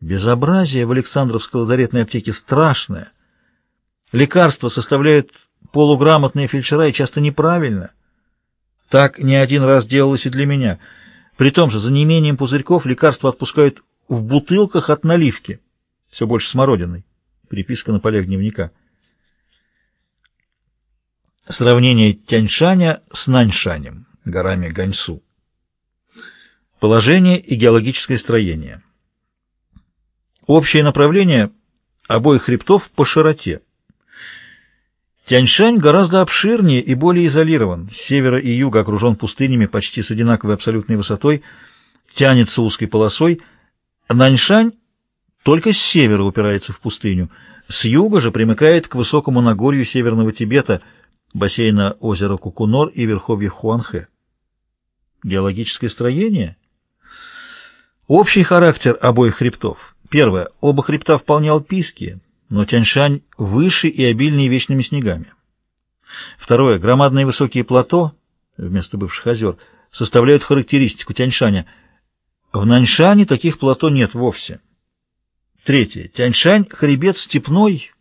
Безобразие в Александровской лазаретной аптеке страшное. Лекарства составляют полуграмотные фельдшера и часто неправильно. Так не один раз делалось и для меня. При том же, за неимением пузырьков лекарства отпускают в бутылках от наливки. Все больше смородиной. Переписка на полях дневника. Сравнение Тяньшаня с Наньшанем, горами Ганьсу. Положение и геологическое строение. Общее направление обоих хребтов по широте. Тяньшань гораздо обширнее и более изолирован. С севера и юга окружен пустынями почти с одинаковой абсолютной высотой, тянется узкой полосой. Наньшань только с севера упирается в пустыню, с юга же примыкает к высокому Нагорью Северного Тибета – бассейна озера Кукунор и верховья Хуанхэ. Геологическое строение? Общий характер обоих хребтов. Первое. Оба хребта вполне альпийские, но Тяньшань выше и обильнее вечными снегами. Второе. Громадные высокие плато, вместо бывших озер, составляют характеристику Тяньшаня. В Наньшане таких плато нет вовсе. Третье. Тяньшань – хребет степной,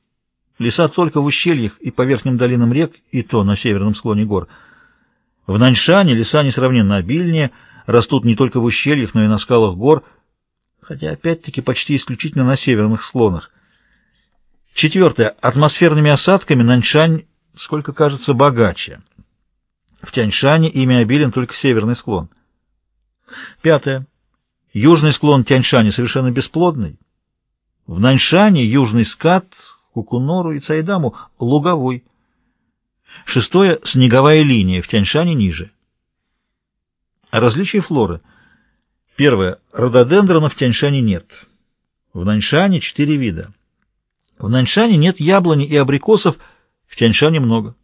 Леса только в ущельях и по верхним долинам рек, и то на северном склоне гор. В Наньшане леса несравненно обильнее, растут не только в ущельях, но и на скалах гор, хотя опять-таки почти исключительно на северных склонах. Четвертое. Атмосферными осадками Наньшань, сколько кажется, богаче. В Тяньшане ими обилен только северный склон. Пятое. Южный склон Тяньшани совершенно бесплодный. В Наньшане южный скат Кукунору и Цайдаму луговой. Шестое — снеговая линия, в Тяньшане ниже. Различия флоры. Первое. Рододендронов в Тяньшане нет. В Наньшане четыре вида. В Наньшане нет яблони и абрикосов, в Тяньшане много.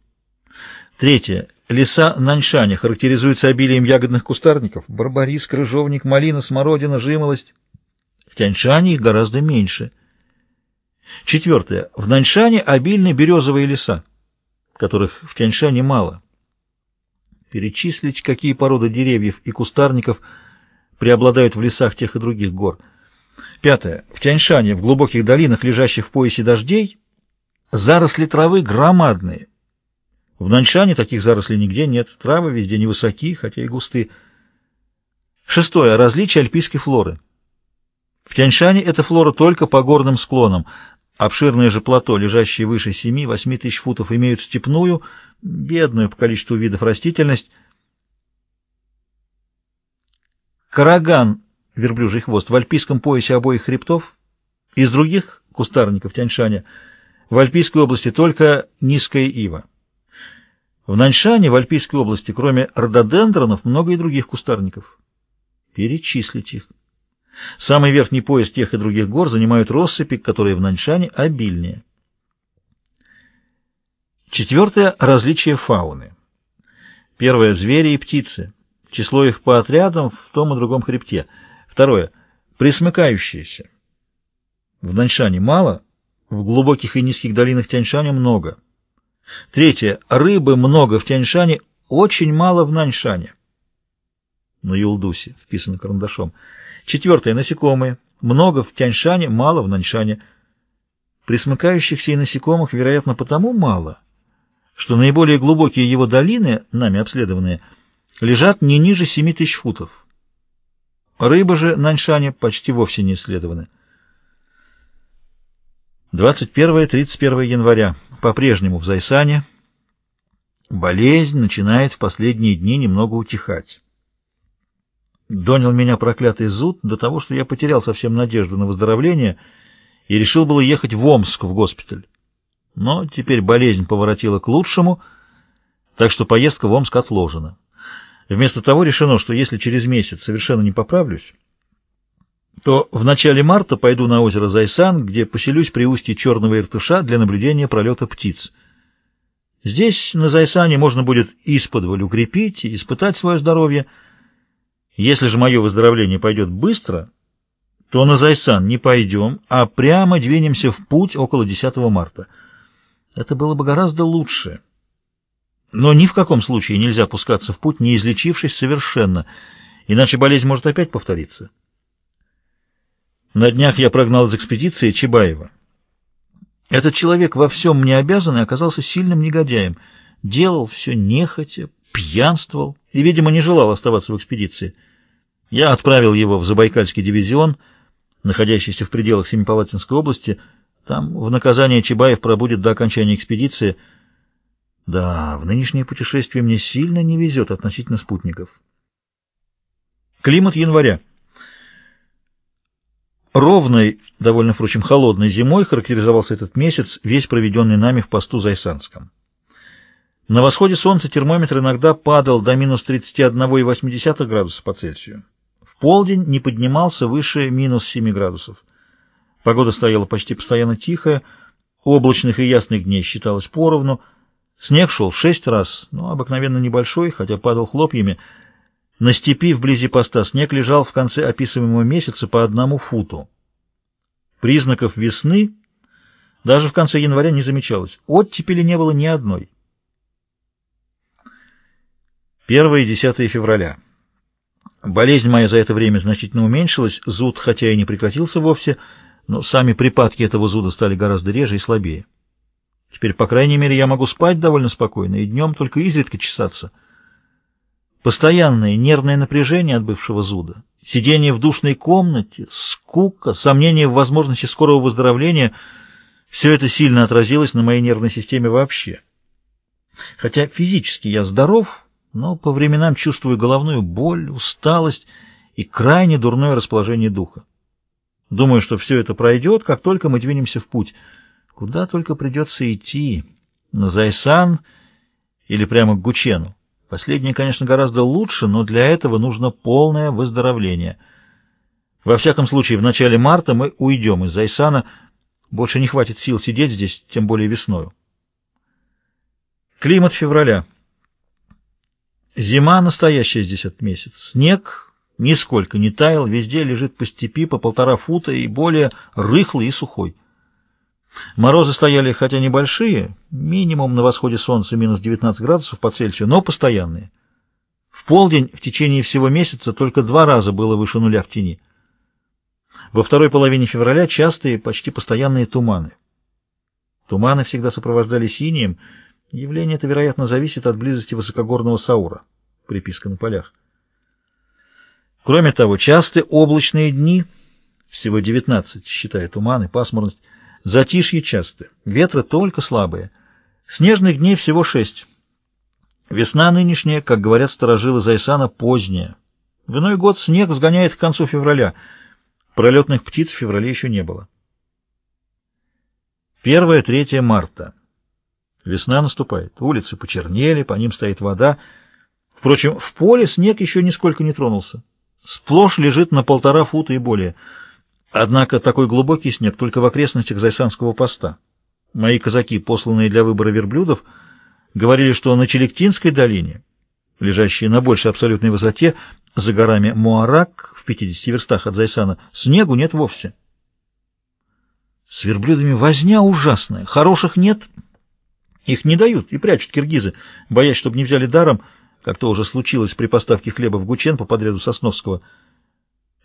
Третье. Леса Наньшаня характеризуются обилием ягодных кустарников. Барбарис, крыжовник, малина, смородина, жимолость. В Тяньшане их гораздо меньше – Четвертое. В Наньшане обильны березовые леса, которых в Тяньшане мало. Перечислить, какие породы деревьев и кустарников преобладают в лесах тех и других гор. Пятое. В Тяньшане, в глубоких долинах, лежащих в поясе дождей, заросли травы громадные. В Наньшане таких зарослей нигде нет. Травы везде невысоки, хотя и густы. Шестое. Различие альпийской флоры. В Тяньшане эта флора только по горным склонам – Обширные же плато, лежащие выше 7-8 тысяч футов, имеют степную, бедную по количеству видов растительность. Караган, верблюжий хвост, в альпийском поясе обоих хребтов, из других кустарников Тяньшаня, в Альпийской области только низкая ива. В Наньшане, в Альпийской области, кроме рододендронов, много и других кустарников. Перечислить их. Самый верхний пояс тех и других гор занимают россыпи, которые в Наньшане обильнее. Четвертое – различие фауны. Первое – звери и птицы. Число их по отрядам в том и другом хребте. Второе – присмыкающиеся. В Наньшане мало, в глубоких и низких долинах Тяньшаня много. Третье – рыбы много в Тяньшане, очень мало в Наньшане. На Юлдусе, вписано карандашом. Четвертое. Насекомые. Много в Тяньшане, мало в Наньшане. Присмыкающихся и насекомых, вероятно, потому мало, что наиболее глубокие его долины, нами обследованные, лежат не ниже 7 тысяч футов. Рыбы же Наньшане почти вовсе не исследованы. 21-31 января. По-прежнему в Зайсане болезнь начинает в последние дни немного утихать. Донял меня проклятый зуд до того, что я потерял совсем надежду на выздоровление и решил было ехать в Омск в госпиталь. Но теперь болезнь поворотила к лучшему, так что поездка в Омск отложена. Вместо того решено, что если через месяц совершенно не поправлюсь, то в начале марта пойду на озеро Зайсан, где поселюсь при устье Черного Иртыша для наблюдения пролета птиц. Здесь, на Зайсане, можно будет исподволь укрепить и испытать свое здоровье, если же мое выздоровление пойдет быстро, то на Зайсан не пойдем, а прямо двинемся в путь около 10 марта. Это было бы гораздо лучше. Но ни в каком случае нельзя пускаться в путь, не излечившись совершенно, иначе болезнь может опять повториться. На днях я прогнал из экспедиции Чебаева. Этот человек во всем мне обязан и оказался сильным негодяем. Делал все нехотя, пьянствовал и, видимо, не желал оставаться в экспедиции. Я отправил его в Забайкальский дивизион, находящийся в пределах Семипалатинской области. Там в наказание Чебаев пробудет до окончания экспедиции. Да, в нынешнее путешествие мне сильно не везет относительно спутников. Климат января. Ровной, довольно, впрочем, холодной зимой характеризовался этот месяц, весь проведенный нами в посту Зайсанском. На восходе солнца термометр иногда падал до минус 31,8 градуса по Цельсию. В полдень не поднимался выше минус 7 градусов. Погода стояла почти постоянно тихая, облачных и ясных дней считалось поровну, снег шел шесть раз, но обыкновенно небольшой, хотя падал хлопьями, на степи вблизи поста снег лежал в конце описываемого месяца по одному футу. Признаков весны даже в конце января не замечалось. Оттепели не было ни одной. 1 и 10 февраля. Болезнь моя за это время значительно уменьшилась, зуд хотя и не прекратился вовсе, но сами припадки этого зуда стали гораздо реже и слабее. Теперь, по крайней мере, я могу спать довольно спокойно и днем только изредка чесаться — Постоянное нервное напряжение от бывшего зуда, сидение в душной комнате, скука, сомнение в возможности скорого выздоровления — все это сильно отразилось на моей нервной системе вообще. Хотя физически я здоров, но по временам чувствую головную боль, усталость и крайне дурное расположение духа. Думаю, что все это пройдет, как только мы двинемся в путь. Куда только придется идти, на Зайсан или прямо к Гучену. Последнее, конечно, гораздо лучше, но для этого нужно полное выздоровление. Во всяком случае, в начале марта мы уйдем из Зайсана. Больше не хватит сил сидеть здесь, тем более весною. Климат февраля. Зима настоящая здесь от месяц. Снег нисколько не таял, везде лежит по степи по полтора фута и более рыхлый и сухой. Морозы стояли, хотя небольшие, минимум на восходе солнца минус 19 градусов по Цельсию, но постоянные. В полдень в течение всего месяца только два раза было выше нуля в тени. Во второй половине февраля частые, почти постоянные туманы. Туманы всегда сопровождали синим. Явление это, вероятно, зависит от близости высокогорного Саура. Приписка на полях. Кроме того, частые облачные дни, всего 19, считая туманы, пасмурность, Затишье часто, ветры только слабые. Снежных дней всего шесть. Весна нынешняя, как говорят сторожилы Зайсана, поздняя. В иной год снег сгоняет к концу февраля. Пролетных птиц в феврале еще не было. 1-3 марта. Весна наступает. Улицы почернели, по ним стоит вода. Впрочем, в поле снег еще нисколько не тронулся. Сплошь лежит на полтора фута и более — Однако такой глубокий снег только в окрестностях Зайсанского поста. Мои казаки, посланные для выбора верблюдов, говорили, что на Челектинской долине, лежащей на большей абсолютной высоте, за горами Муарак, в 50 верстах от Зайсана, снегу нет вовсе. С верблюдами возня ужасная, хороших нет. Их не дают и прячут киргизы, боясь, чтобы не взяли даром, как то уже случилось при поставке хлеба в Гучен по подряду Сосновского –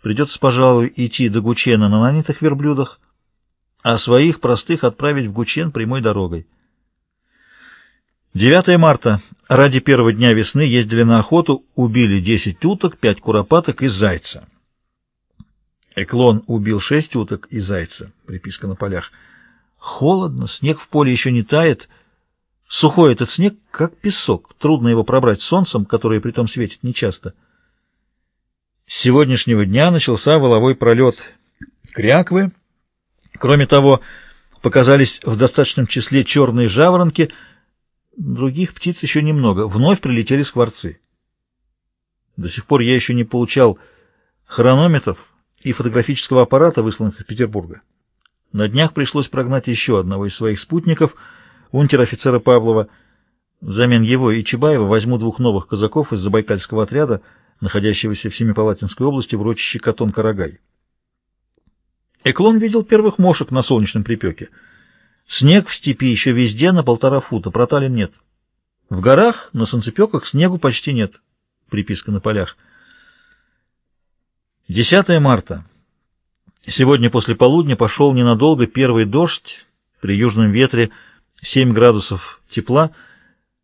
Придется, пожалуй, идти до Гучена на нанятых верблюдах, а своих простых отправить в Гучен прямой дорогой. 9 марта. Ради первого дня весны ездили на охоту, убили 10 уток, 5 куропаток и зайца. Эклон убил 6 уток и зайца. Приписка на полях. Холодно, снег в поле еще не тает. Сухой этот снег, как песок. Трудно его пробрать солнцем, которое при том светит нечасто. С сегодняшнего дня начался воловой пролет кряквы. Кроме того, показались в достаточном числе черные жаворонки, других птиц еще немного. Вновь прилетели скворцы. До сих пор я еще не получал хронометров и фотографического аппарата, высланных из Петербурга. На днях пришлось прогнать еще одного из своих спутников, унтер-офицера Павлова. Взамен его и Чебаева возьму двух новых казаков из Забайкальского отряда — находящегося в Семипалатинской области в рочище Катон-Карагай. Эклон видел первых мошек на солнечном припеке. Снег в степи еще везде на полтора фута, проталин нет. В горах, на солнцепеках, снегу почти нет. Приписка на полях. 10 марта. Сегодня после полудня пошел ненадолго первый дождь, при южном ветре 7 градусов тепла —